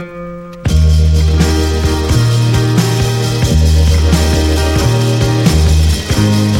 Thank you.